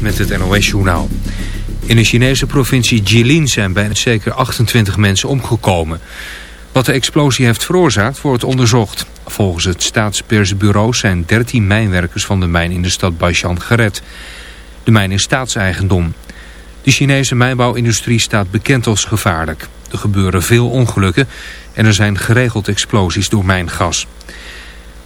met het NOS-journaal. In de Chinese provincie Jilin zijn bijna zeker 28 mensen omgekomen. Wat de explosie heeft veroorzaakt wordt onderzocht. Volgens het staatspersbureau zijn 13 mijnwerkers van de mijn in de stad Baishan gered. De mijn is staatseigendom. De Chinese mijnbouwindustrie staat bekend als gevaarlijk. Er gebeuren veel ongelukken en er zijn geregeld explosies door mijngas.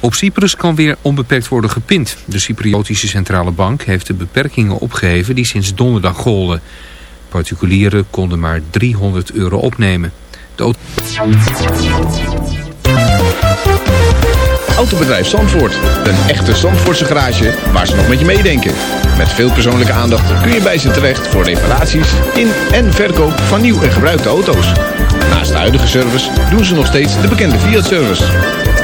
Op Cyprus kan weer onbeperkt worden gepind. De Cypriotische Centrale Bank heeft de beperkingen opgeheven die sinds donderdag golden. Particulieren konden maar 300 euro opnemen. De Autobedrijf Zandvoort. Een echte Zandvoortse garage waar ze nog met je meedenken. Met veel persoonlijke aandacht kun je bij ze terecht voor reparaties in en verkoop van nieuw en gebruikte auto's. Naast de huidige service doen ze nog steeds de bekende Fiat-service.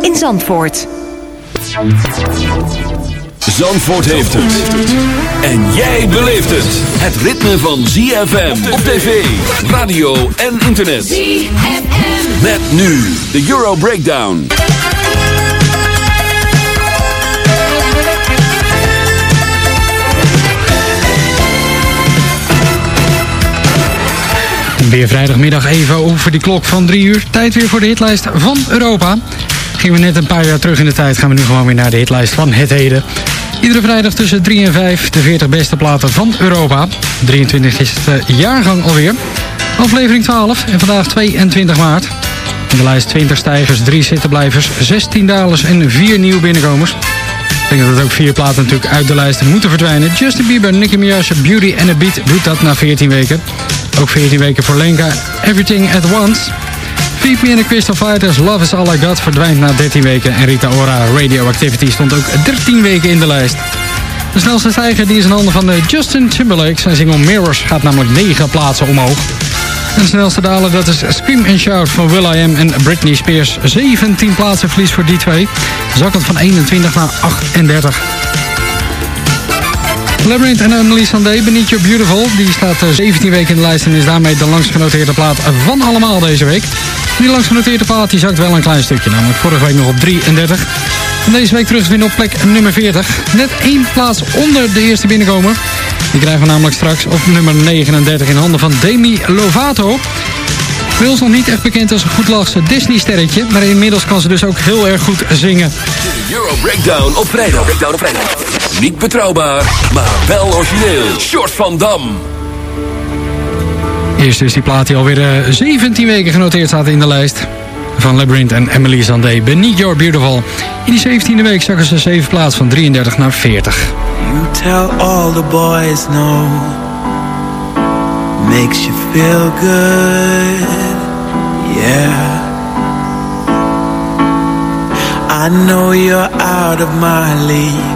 in Zandvoort. Zandvoort heeft het. En jij beleeft het. Het ritme van ZFM op tv, radio en internet. ZFM. Met nu de Euro Breakdown. Weer vrijdagmiddag even over die klok van 3 uur. Tijd weer voor de hitlijst van Europa. Gingen we net een paar jaar terug in de tijd, gaan we nu gewoon weer naar de hitlijst van het heden. Iedere vrijdag tussen 3 en 5 de 40 beste platen van Europa. 23 is het eh, jaargang alweer. Aflevering 12 en vandaag 22 maart. In de lijst 20 stijgers, 3 zittenblijvers, 16 dalers en 4 nieuwe binnenkomers. Ik denk dat ook vier platen natuurlijk uit de lijst moeten verdwijnen. Justin Bieber, Nicki Minaj, Beauty and a Beat doet dat na 14 weken. Ook 14 weken voor Lenka, Everything at Once. Feed Me and the Crystal Fighters, Love is All I Got verdwijnt na 13 weken. En Rita Ora, Radioactivity stond ook 13 weken in de lijst. De snelste stijger die is in handen van eh, Justin Timberlake. Zijn single Mirrors gaat namelijk 9 plaatsen omhoog. En de snelste daler dat is Scream and Shout van Will.i.am en Britney Spears. 17 plaatsen verlies voor die twee. Zakkend van 21 naar 38. Labyrinth en Emily Sandé, Beneath Your Beautiful. Die staat eh, 17 weken in de lijst en is daarmee de langst genoteerde plaat van allemaal deze week. Die langst genoteerde plaat die zakt wel een klein stukje, namelijk vorige week nog op 33. En deze week terug te vinden op plek nummer 40. Net één plaats onder de eerste binnenkomer. Die krijgen we namelijk straks op nummer 39 in handen van Demi Lovato. Bij ons nog niet echt bekend als een goedlachse Disney-sterretje. Maar inmiddels kan ze dus ook heel erg goed zingen. De Euro Breakdown op vrijdag. Breakdown op vrijdag. Niet betrouwbaar, maar wel origineel. Short van Dam. Eerst is die plaat die alweer eh, 17 weken genoteerd staat in de lijst. van Labyrinth en Emily Sandé, Beneath Your Beautiful. In die 17e week zakken ze 7 plaats van 33 naar 40. You tell all the boys no Makes you feel good Yeah I know you're out of my league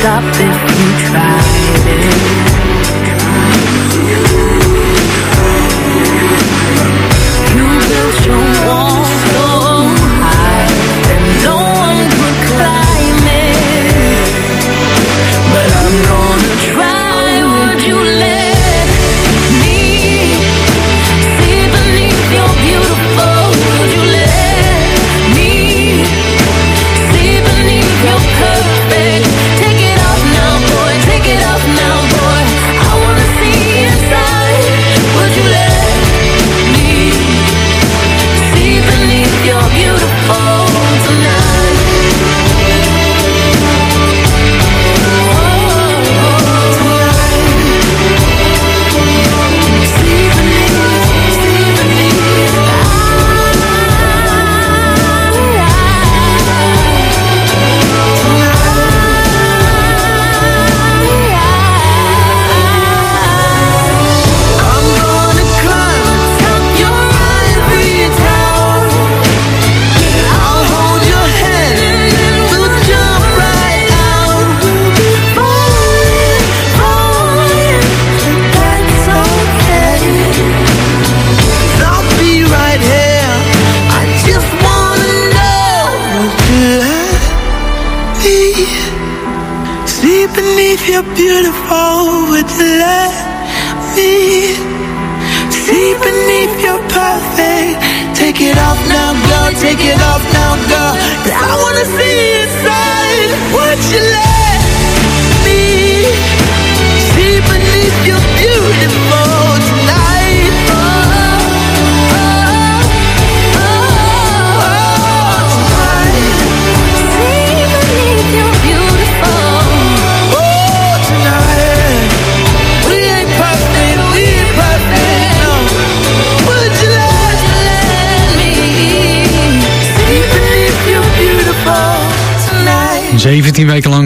stop if you tried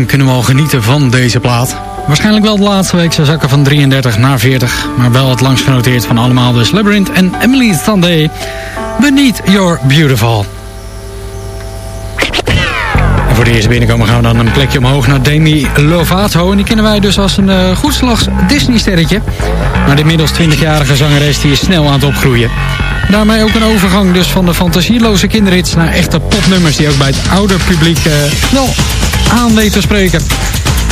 kunnen we al genieten van deze plaat. Waarschijnlijk wel de laatste week. Ze zakken van 33 naar 40. Maar wel het langst genoteerd van allemaal. Dus Labyrinth en Emily Sandé. Beneath Your Beautiful. En voor de eerste binnenkomen gaan we dan een plekje omhoog naar Demi Lovato. En die kennen wij dus als een uh, goedslags Disney-sterretje. Maar de inmiddels 20-jarige zangeres die is snel aan het opgroeien. Daarmee ook een overgang dus van de fantasieloze kinderhits naar echte popnummers... die ook bij het oude publiek uh, aan te spreken.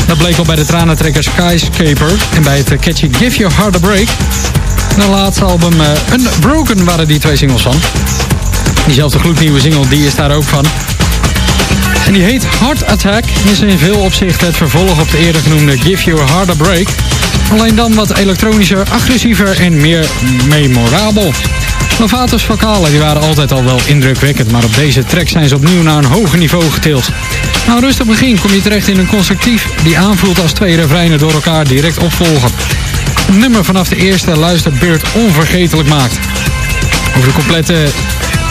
Dat bleek al bij de tranentrekker Skyscaper en bij het catchy Give Your Heart a Break. En laatste album uh, Unbroken waren die twee singles van. Diezelfde gloednieuwe single die is daar ook van. En die heet Heart Attack. Is in veel opzichten het vervolg op de eerder genoemde Give Heart a Break. Alleen dan wat elektronischer, agressiever en meer memorabel. Lovatos vocalen die waren altijd al wel indrukwekkend, maar op deze track zijn ze opnieuw naar een hoger niveau getild. Na een rustig begin kom je terecht in een constructief die aanvoelt als twee refreinen door elkaar direct opvolgen. Een nummer vanaf de eerste luisterbeurt onvergetelijk maakt. Over de complete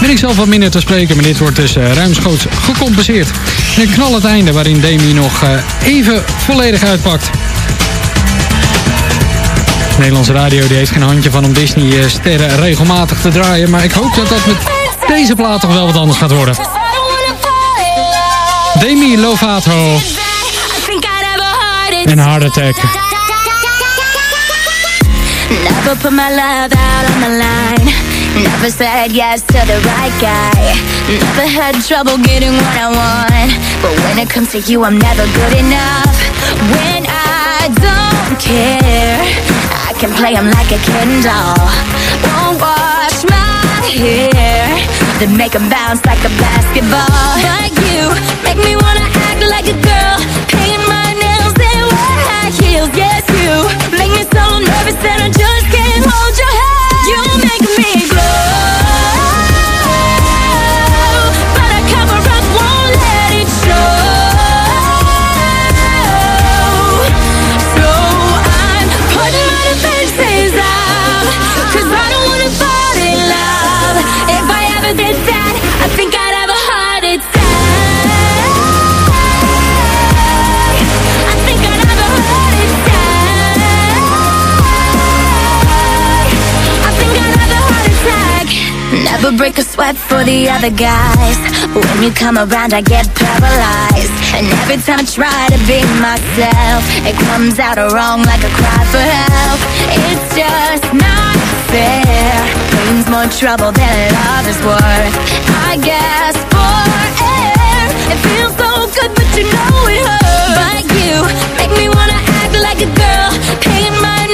ben ik zelf wat minder te spreken, maar dit wordt dus uh, ruimschoots gecompenseerd. En een knal het einde waarin Demi nog uh, even volledig uitpakt. De Nederlandse radio die heeft geen handje van om Disney-sterren regelmatig te draaien. Maar ik hoop dat dat met deze plaat toch wel wat anders gaat worden. Demi Lovato. En Heart Attack. Never put my love out on the line. Never said yes to the right guy. Never had trouble getting what I want. But when it comes to you, I'm never good enough. When I don't care, I can play him like a Ken doll. Won't wash my hair, then make him bounce like a basketball. Like you, make me wanna act like a girl. Paint my nails and wear high heels. Yes, you make me so nervous that I just can't sweat for the other guys. When you come around, I get paralyzed. And every time I try to be myself, it comes out wrong like a cry for help. It's just not fair. Brings more trouble than love is worth. I guess for air, it feels so good, but you know it hurts. But you make me wanna act like a girl, paint my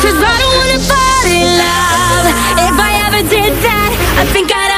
'cause I don't wanna fall in love. If I ever did that, I think I'd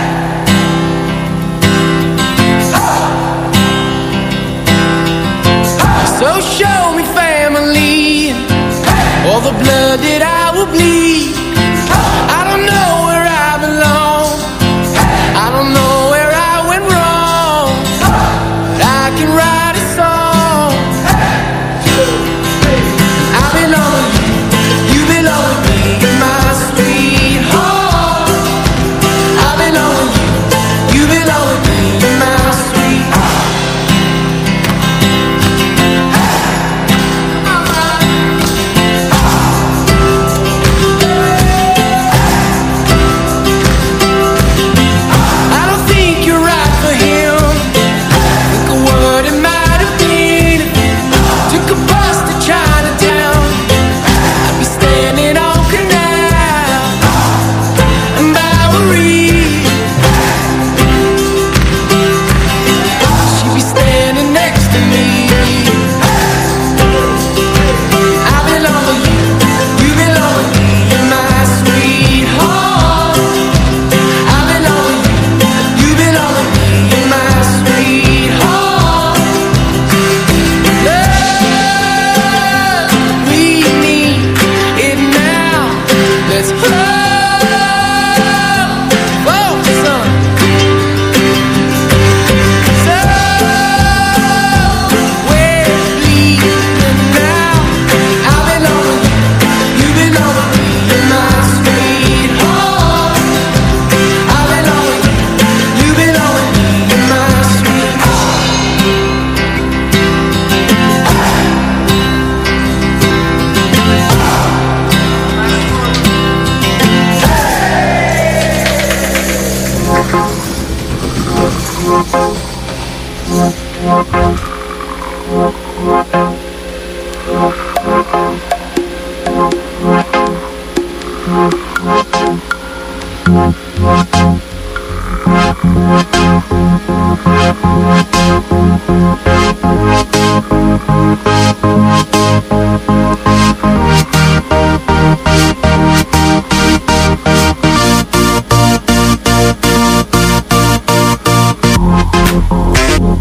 Een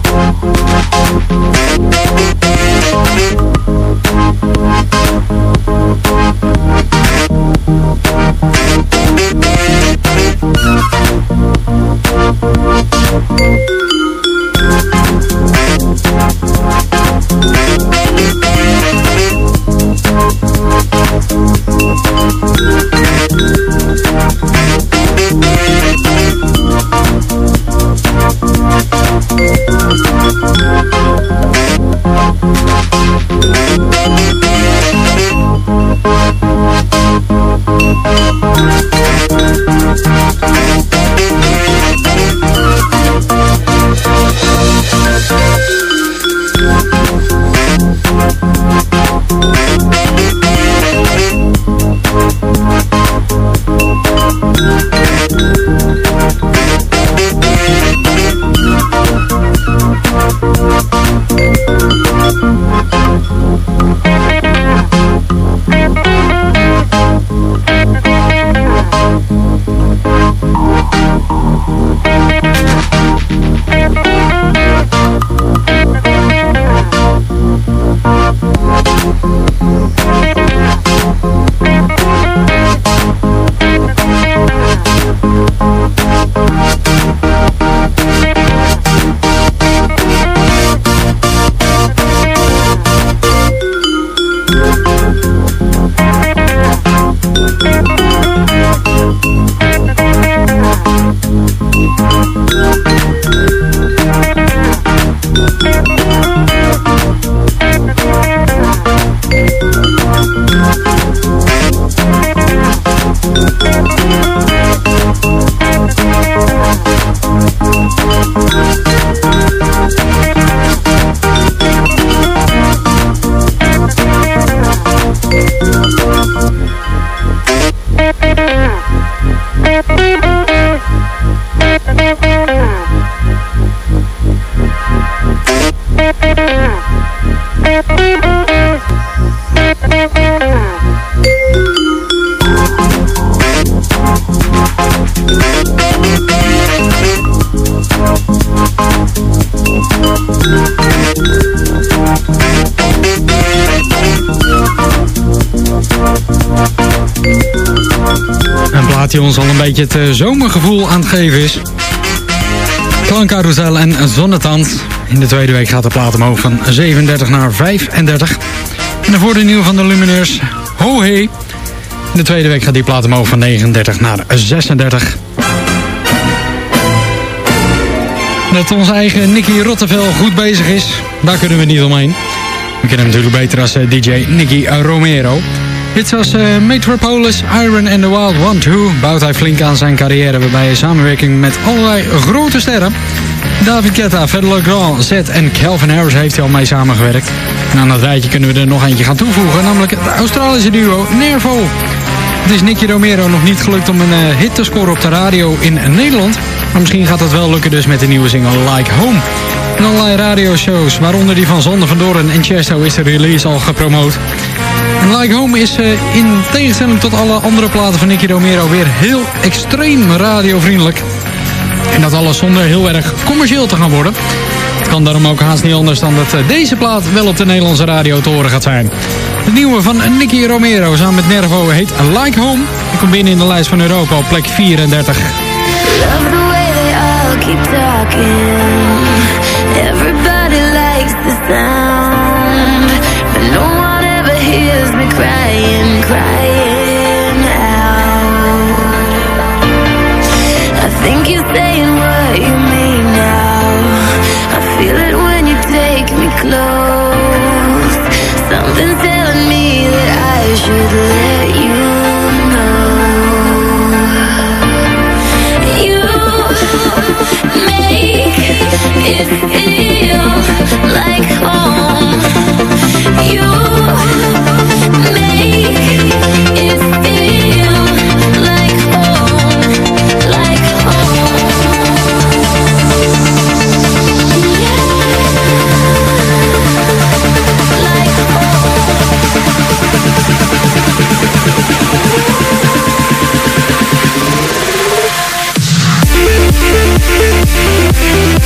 beetje het eh, zomergevoel aan het geven is. Klankcarousel en Zonnetand. In de tweede week gaat de plaat omhoog van 37 naar 35. En de nieuw van de Lumineurs, Ho Hey. In de tweede week gaat die plaat omhoog van 39 naar 36. Dat onze eigen Nicky Rottevel goed bezig is, daar kunnen we niet omheen. We kennen hem natuurlijk beter als eh, DJ Nicky Romero. Dit was uh, Metropolis, Iron and the Wild One 2. Bouwt hij flink aan zijn carrière waarbij samenwerking met allerlei grote sterren. David Guetta, Fedor Grand, Z en Calvin Harris heeft hij al mee samengewerkt. En aan dat rijtje kunnen we er nog eentje gaan toevoegen, namelijk het Australische duo Nervo. Het is Nicky Romero nog niet gelukt om een uh, hit te scoren op de radio in Nederland. Maar misschien gaat dat wel lukken dus met de nieuwe single Like Home. In allerlei radioshows, waaronder die van Zonde van Doorn en Chesto is de release al gepromoot. En Like Home is uh, in tegenstelling tot alle andere platen van Nicky Romero weer heel extreem radiovriendelijk. En dat alles zonder heel erg commercieel te gaan worden. Het kan daarom ook haast niet anders dan dat uh, deze plaat wel op de Nederlandse radio te horen gaat zijn. De nieuwe van Nicky Romero samen met Nervo heet Like Home. Die komt binnen in de lijst van Europa op plek 34. Love the way they all keep talking. Everybody likes the sound. Hears me crying, crying out. I think you're saying what you mean now. I feel it when you take me close. Something's telling me that I should it feel like home. You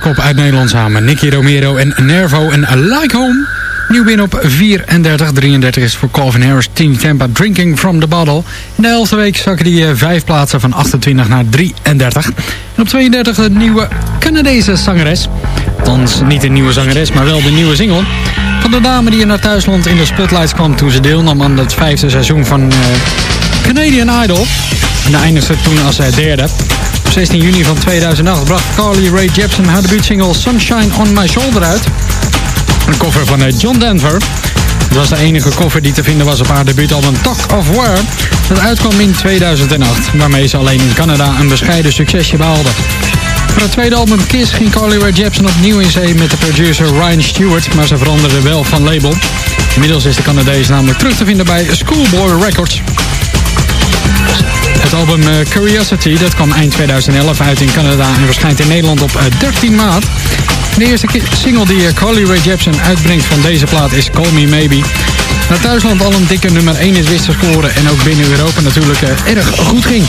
Uit Nederland samen. Nicky Romero en Nervo en Like Home. Nieuw binnen op 34. 33 is voor Calvin Harris Team Tampa Drinking from the Bottle. In de elfde week zakken die eh, vijf plaatsen van 28 naar 33. En op 32 de nieuwe Canadese zangeres. Althans niet de nieuwe zangeres, maar wel de nieuwe single. Van de dame die in haar thuisland in de spotlights kwam toen ze deelnam aan het vijfde seizoen van uh, Canadian Idol. En eindigde toen als uh, derde. Op 16 juni van 2008 bracht Carly Rae Jepsen haar debuutsingle Sunshine on My Shoulder uit. Een cover van uh, John Denver. Het was de enige cover die te vinden was op haar debuutalbum Talk of War. Dat uitkwam in 2008, waarmee ze alleen in Canada een bescheiden succesje behaalde. Voor het tweede album Kiss ging Carly Rae Jepsen opnieuw in zee met de producer Ryan Stewart, maar ze veranderde wel van label. Inmiddels is de Canadees namelijk terug te vinden bij Schoolboy Records. Het album uh, Curiosity dat kwam eind 2011 uit in Canada en verschijnt in Nederland op uh, 13 maart. De eerste single die uh, Carly Rae Jepsen uitbrengt van deze plaat is Call Me Maybe. Naar Duitsland al een dikke nummer 1 is wist te scoren en ook binnen Europa natuurlijk erg goed ging.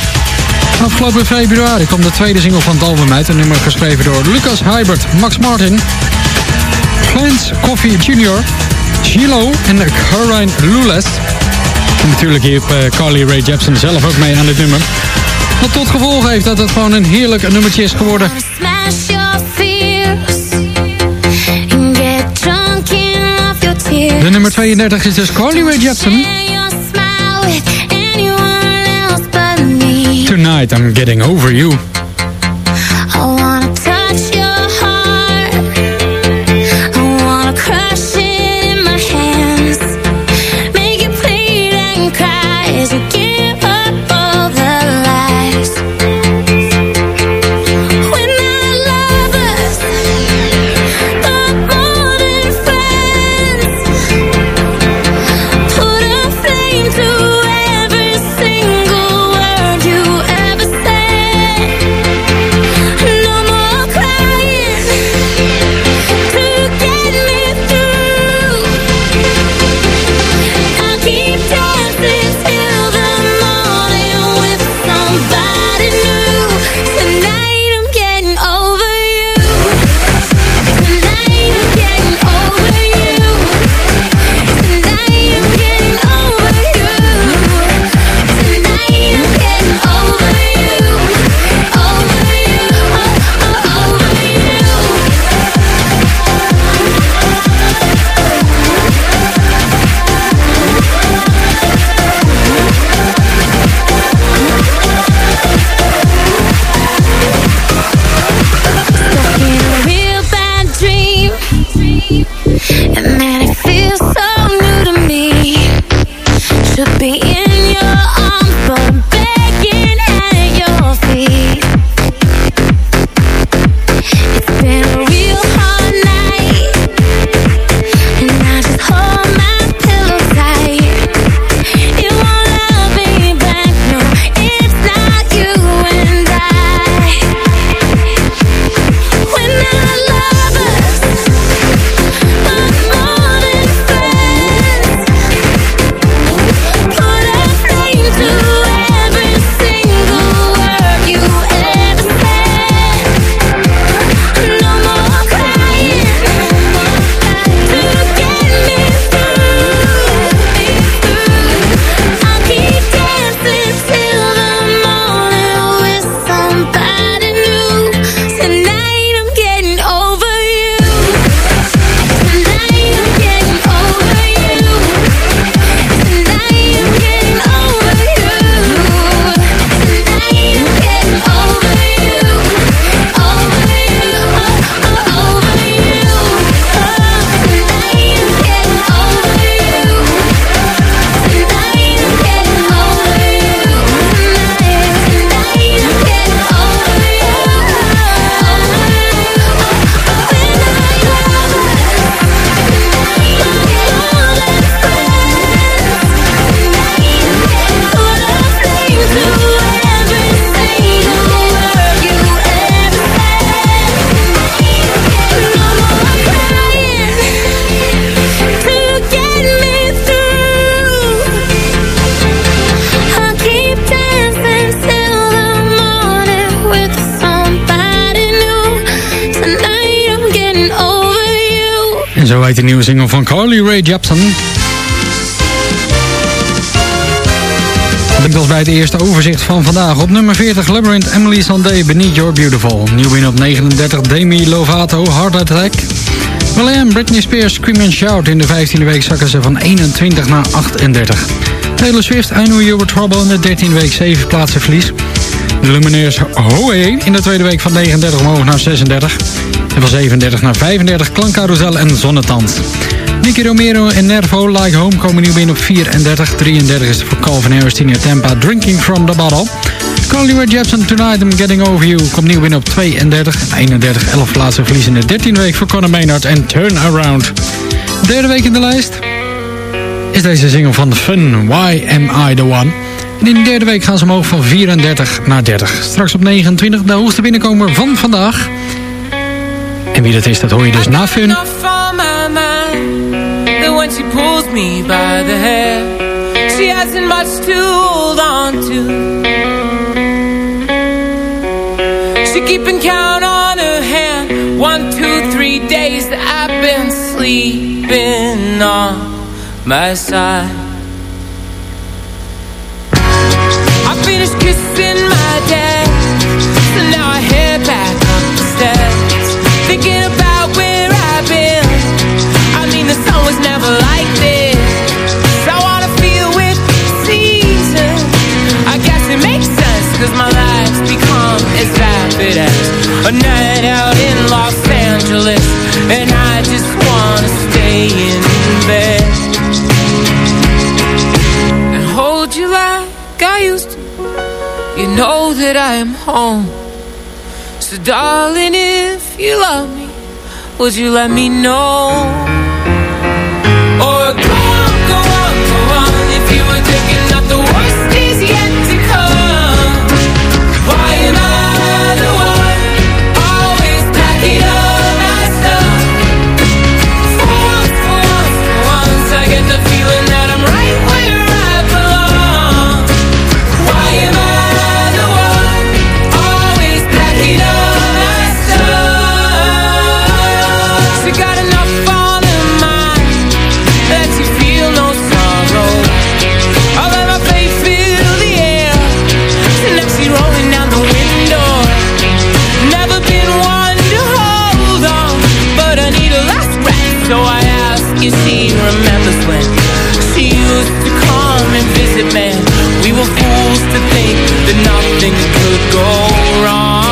Afgelopen februari kwam de tweede single van het album uit. Een nummer geschreven door Lucas Hybert, Max Martin, Clarence Coffee Jr., Gilo en Caroline Lules. En natuurlijk hier uh, Carly Rae Jepsen zelf ook mee aan dit nummer. Wat tot gevolg heeft dat het gewoon een heerlijk nummertje is geworden. De nummer 32 is dus Carly Rae Jepsen. Tonight I'm getting over you. De nieuwe single van Carly Rae Jepsen. Dat was bij het eerste overzicht van vandaag. Op nummer 40 Labyrinth Emily Sandé Beneath Your Beautiful. Nieuw binnen op 39 Demi Lovato Heart Attack. William Britney Spears Scream and Shout. In de 15e week zakken ze van 21 naar 38. Taylor Swift I Know You Were Trouble in de 13e week 7 plaatsen verlies. De Lumineers Hoey in de tweede week van 39 omhoog naar 36. Van 37 naar 35 Klankcarousel en Zonnetand. Nicky Romero en Nervo Like Home komen nieuw binnen op 34. 33 is voor Calvin Harris, Tina Tampa Drinking From The Bottle. Carly Rae Jepsen Tonight I'm Getting Over You komt nieuw binnen op 32. 31 11 plaatsen verlies in de 13e week voor Conor Maynard en Turn Around. Derde week in de lijst is deze single van Fun, Why Am I The One... En in de derde week gaan ze omhoog van 34 naar 30. Straks op 29 de hoogste binnenkomer van vandaag. En wie dat is, dat hoor je dus na Fun. when she pulls me by the hair. She hasn't much to hold on to. She keeping count on her hand. One, two, three days that I've been sleeping on my side. I finished kissing my dad vapid as A night out in Los Angeles And I just wanna stay in bed. And hold you like I used to. You know that I am home. So darling, if you love me Would you let me know if she remembers when she used to come and visit me. We were fools to think that nothing could go wrong.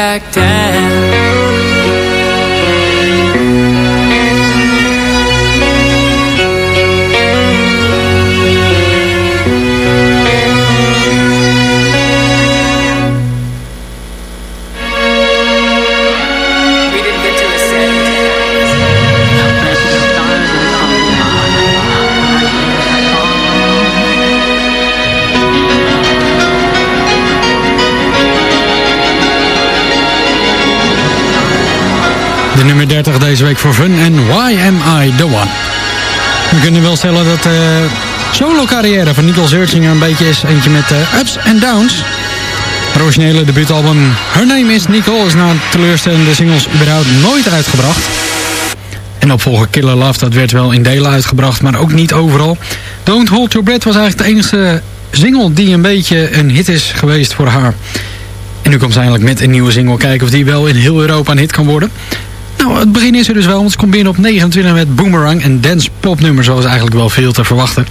Back down. Nummer 30 deze week voor Fun en Why Am I The One. We kunnen wel stellen dat de solo carrière van Nicole Searchinger een beetje is eentje met uh, ups en downs. Het originele debuutalbum Her Name Is Nicole is na teleurstellende singles überhaupt nooit uitgebracht. En opvolger Killer Love, dat werd wel in delen uitgebracht, maar ook niet overal. Don't Hold Your Breath was eigenlijk de enige single die een beetje een hit is geweest voor haar. En nu komt ze eindelijk met een nieuwe single kijken of die wel in heel Europa een hit kan worden. Nou, het begin is er dus wel, want ze komt binnen op 29 met Boomerang en dance popnummer zoals eigenlijk wel veel te verwachten.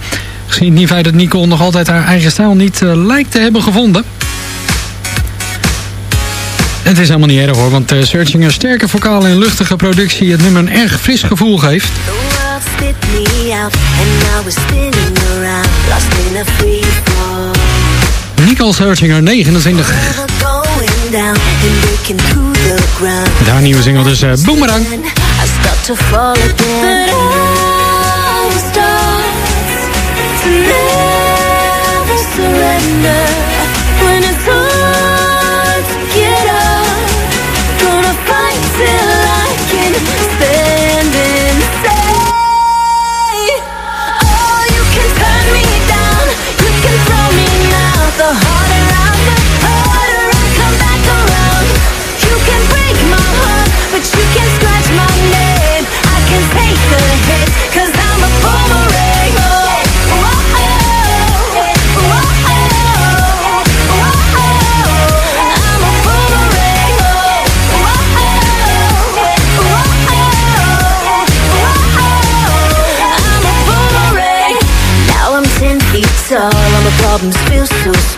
Gezien het feit dat Nicole nog altijd haar eigen stijl niet uh, lijkt te hebben gevonden. Het is helemaal niet erg hoor, want uh, Searching een sterke vocale en luchtige productie het nummer een erg fris gevoel geeft. Nicole Searchinger 29. Met nieuwe single dus uh, Boomerang. When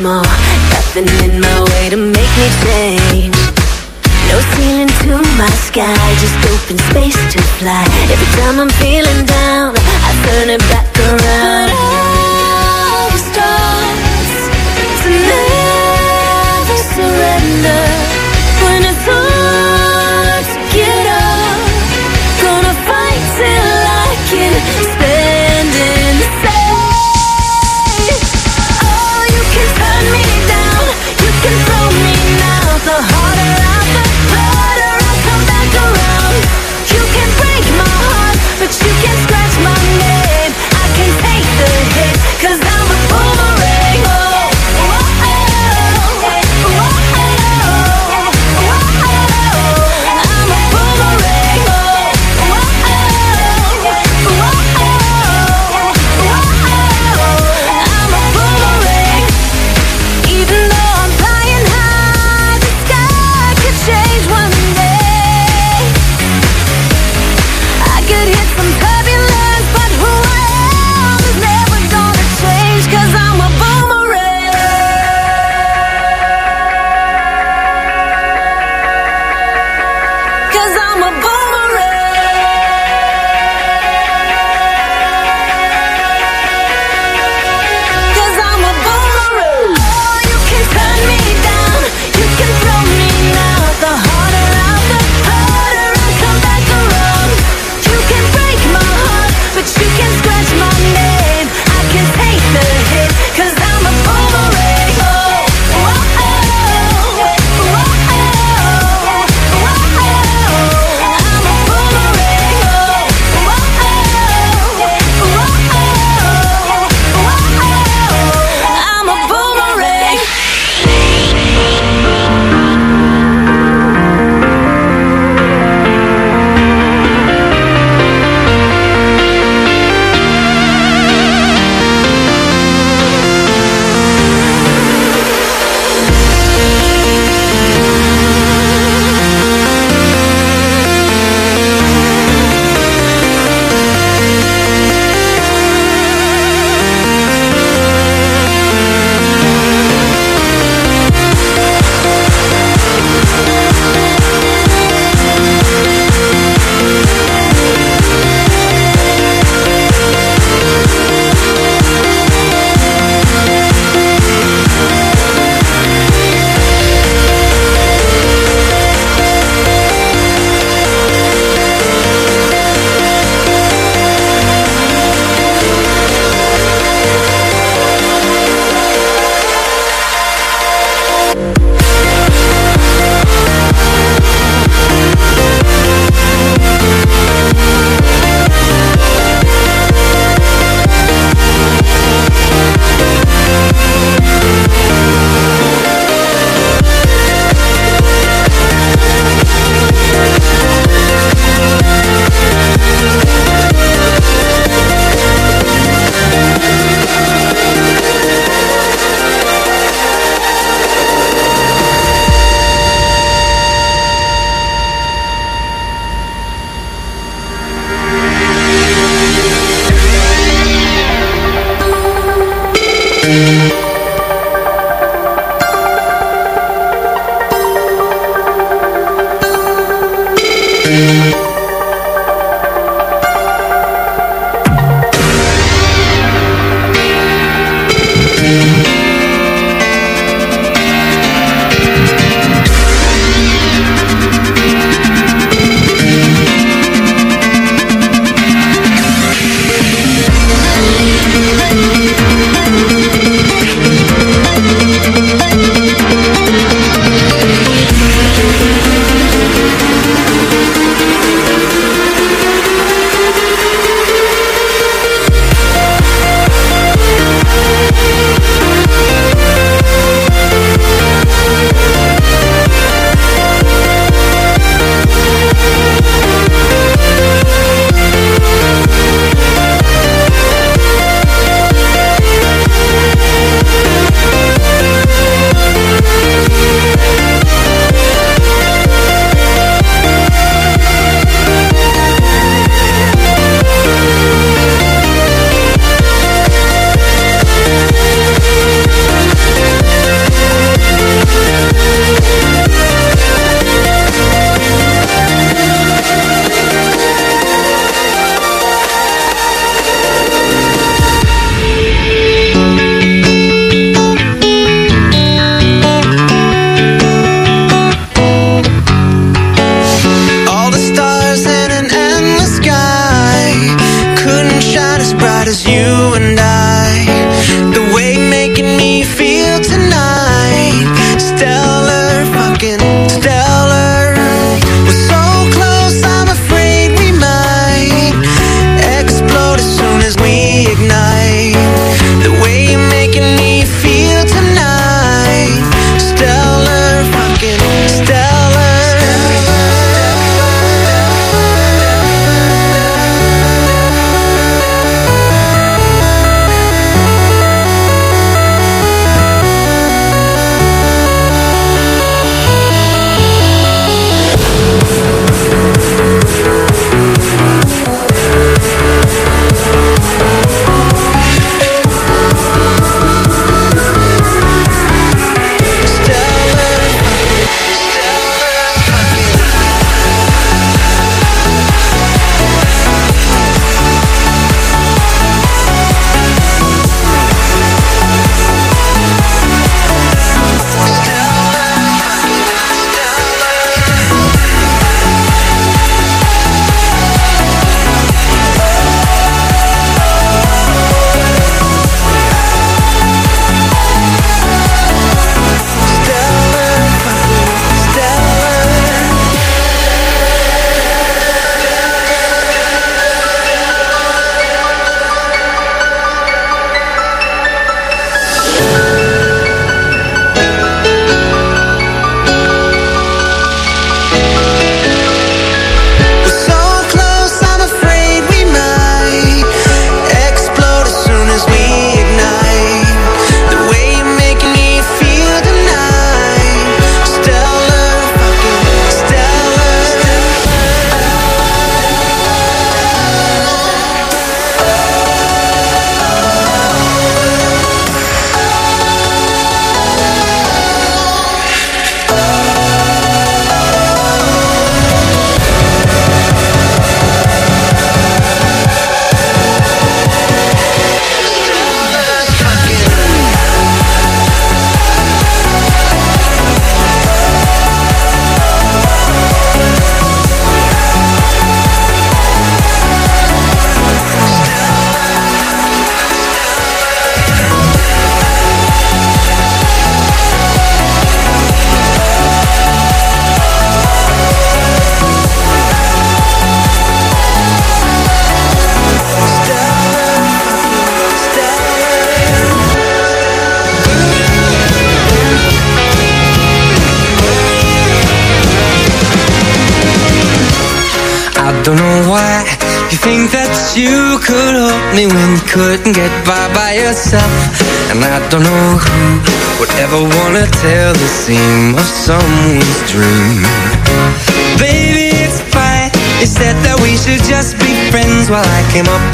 small. Nothing in my way to make me change. No ceiling to my sky Just open space to fly. Every time I'm feeling down I turn it back around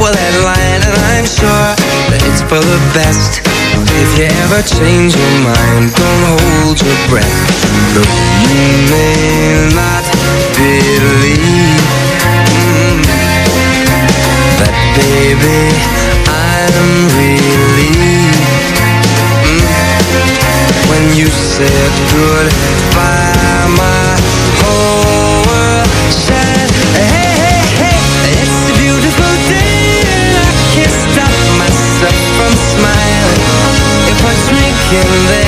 up that line, and I'm sure that it's for the best. If you ever change your mind, don't hold your breath. Look, you may not believe mm, that, baby, I'm relieved mm, when you said goodbye. My whole world I drink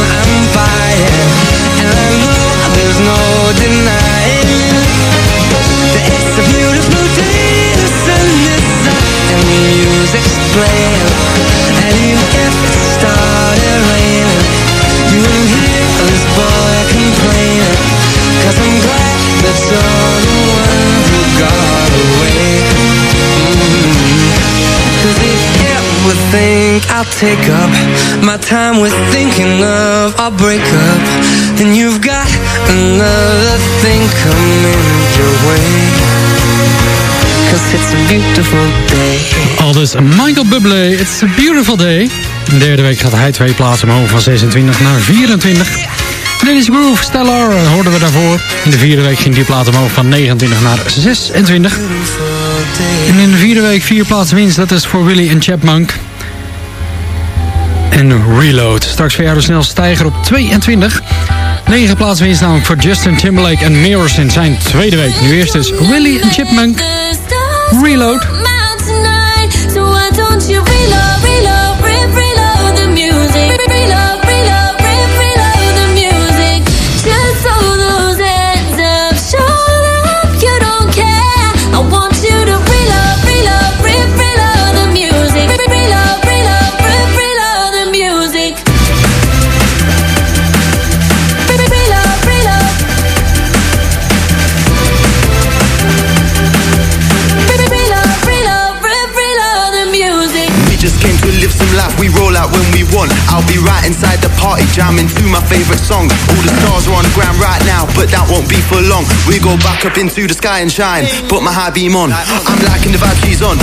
Al dus Michael Bublé, It's a Beautiful Day. De derde week gaat hij twee plaatsen omhoog van 26 naar 24. Dennis Groove, Stellar eh, hoorden we daarvoor. In de vierde week ging die plaat omhoog van 29 naar 26. En in de vierde week vier plaatsen winst, dat is voor Willy en Chapmunk. En Reload. Straks jou de snelste stijger op 22. 9 plaatsen winst namelijk voor Justin Timberlake en Mirrors in zijn tweede week. Nu eerst is Willy en Chipmunk. Reload, I'll be right inside the party, jamming through my favorite songs. All the stars are on the ground right now, but that won't be for long. We go back up into the sky and shine, put my high beam on. I'm liking the vibe she's on,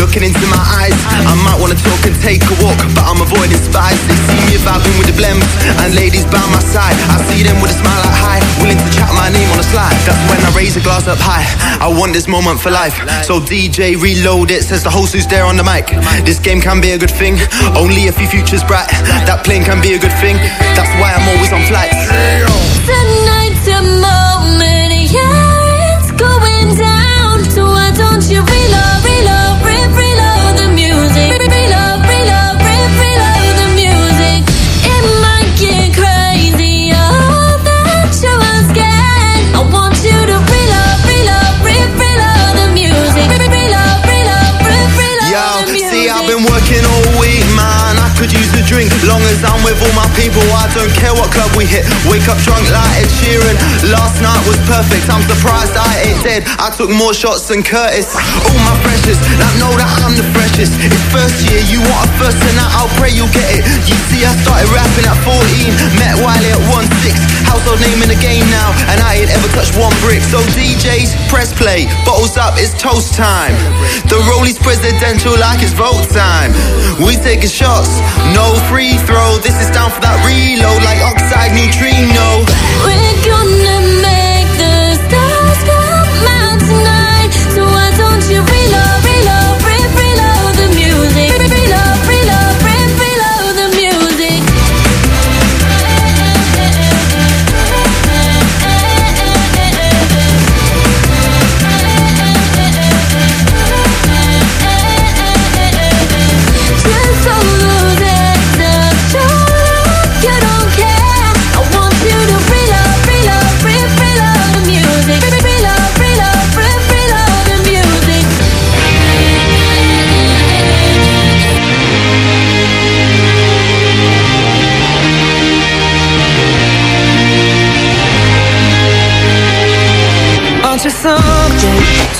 looking into my eyes. I might wanna talk and take a walk, but I'm avoiding spies. They see me vibing with the blems, and ladies by my side. I see them with a smile like hi, willing to chat my name on the slide. That's when I raise a glass up high. I want this moment for life, so DJ reload it. Says the host who's there on the mic. This game can be a good thing, only if your future's bright. That plane can be a good thing. That's why I'm always on flights. Tonight's a working could use a drink. Long as I'm with all my people, I don't care what club we hit. Wake up drunk like Ed Sheeran. Last night was perfect. I'm surprised I ain't dead. I took more shots than Curtis. All my precious like know that I'm the freshest. It's first year, you want a first and I'll pray you'll get it. You see, I started rapping at 14, met Wiley at 1-6. Household name in the game now, and I ain't ever touched one brick. So DJs, press play, bottles up, it's toast time. The rollies presidential like it's vote time. We taking shots, no free throw. This is down for that reload like oxide neutrino. We're gonna make the stars come out tonight. So why don't you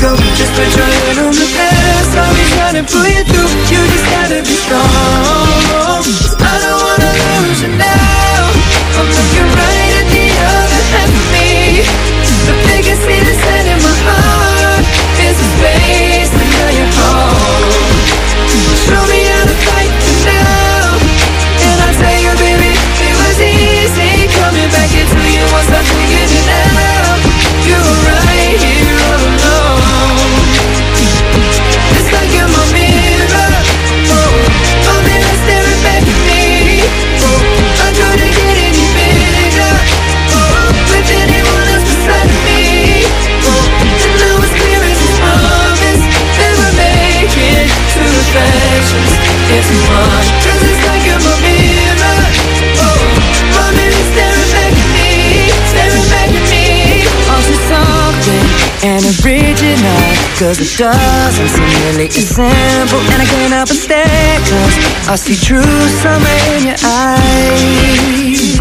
go. Just put your hand on the past. I'll be trying to pull you through You just gotta be strong. I don't wanna lose you now. I'm and original Cause it doesn't seem really simple And I can't help but stare Cause I see truth somewhere in your eyes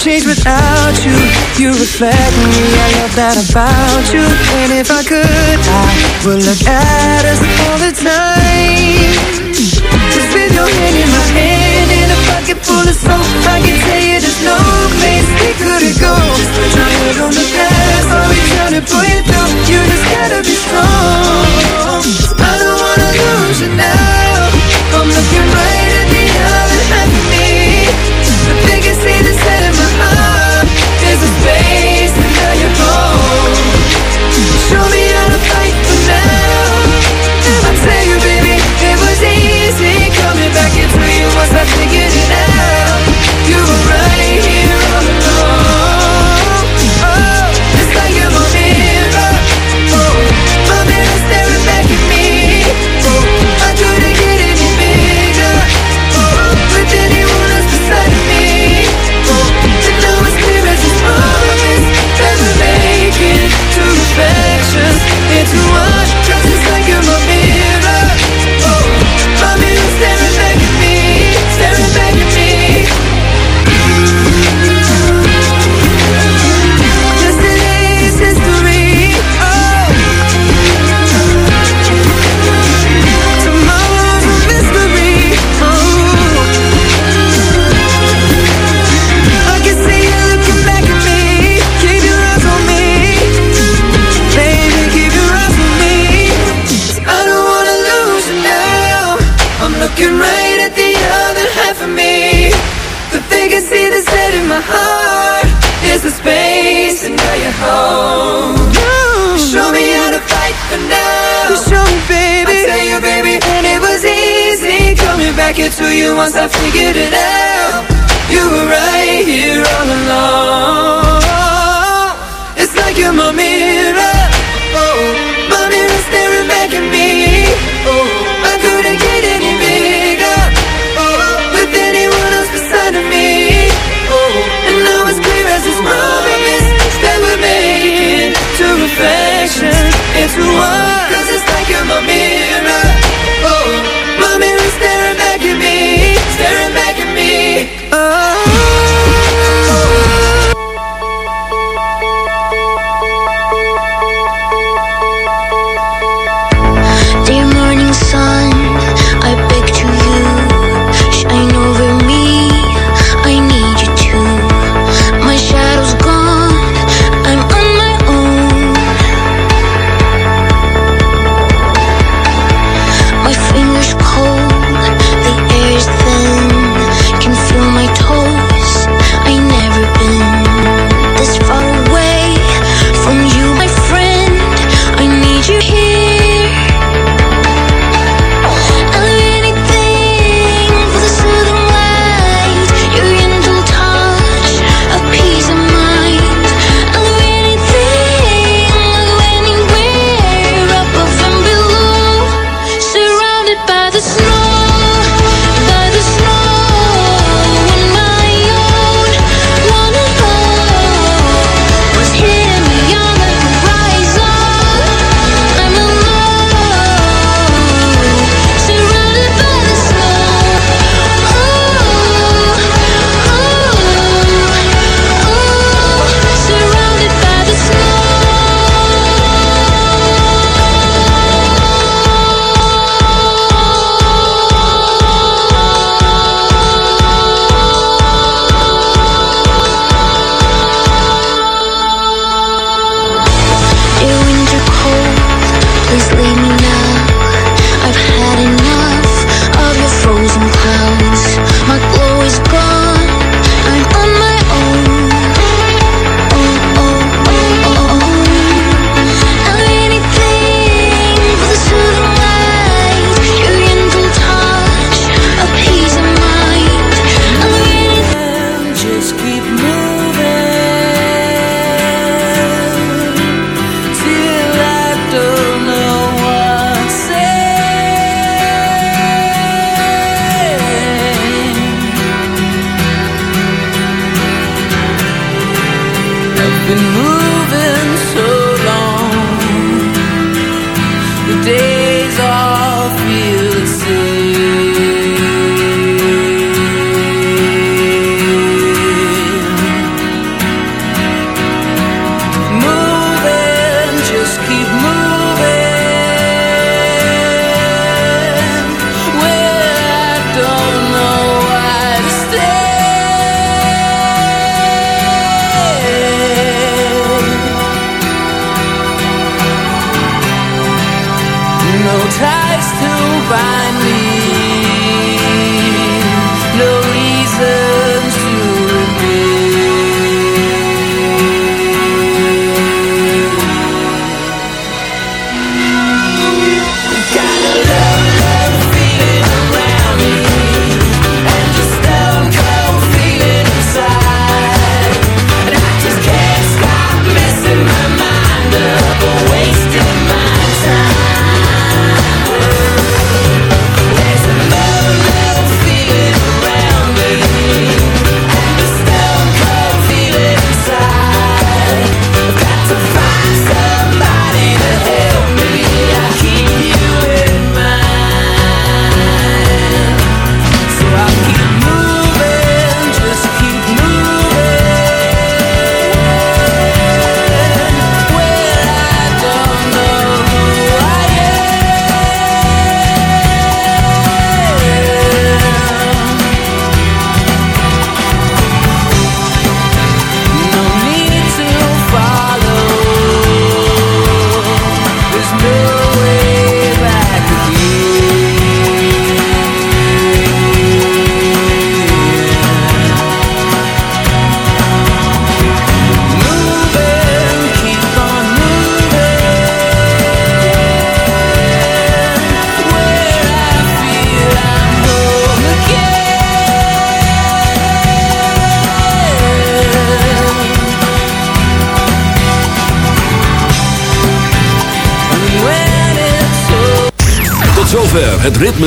change without you. You reflect me, I love that about you. And if I could, I would look at us all the time. Just with your hand in my hand In a pocket full of soap I can tell you there's no place we couldn't go Just put your head on the past. I'll be trying to pull you through You just gotta be strong. I don't wanna lose you now. I'm looking right at the other half of me. The biggest thing that's set it to you once I figured it out. You were right here all along. It's like you're my mirror. Oh, my mirror staring back at me. Oh, I couldn't get any bigger. Oh, with anyone else beside of me. Oh, and now it's clear as this promise that we're making two reflections into one.